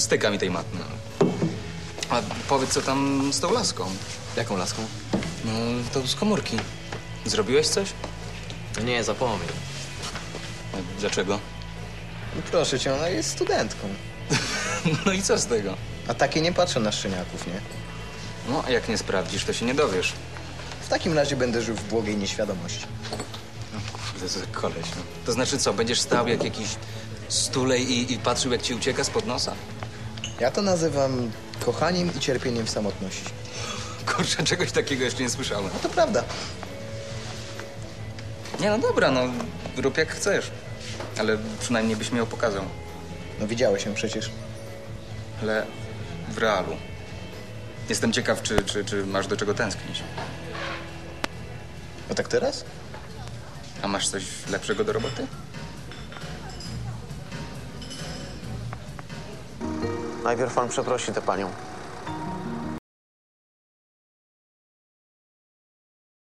styka mi tej matmy. A powiedz, co tam z tą laską? Jaką laską? No, to z komórki. Zrobiłeś coś? No nie, zapomnij. A Dlaczego? No proszę cię, ona jest studentką. No i co z tego? A takie nie patrzą na szczeniaków, nie? No, a jak nie sprawdzisz, to się nie dowiesz. W takim razie będę żył w błogiej nieświadomości. Kurde, co za koleś, no. To znaczy co, będziesz stał jak jakiś stulej i, i patrzył, jak ci ucieka spod nosa? Ja to nazywam kochaniem i cierpieniem w samotności. Kurczę, czegoś takiego jeszcze nie słyszałem. No to prawda. Nie, no dobra, no, rób jak chcesz. Ale przynajmniej byś miał pokazał. No widziałeś ją przecież. Ale w realu. Jestem ciekaw, czy, czy, czy masz do czego tęsknić. No tak teraz? A masz coś lepszego do roboty? Najpierw pan przeprosi tę panią.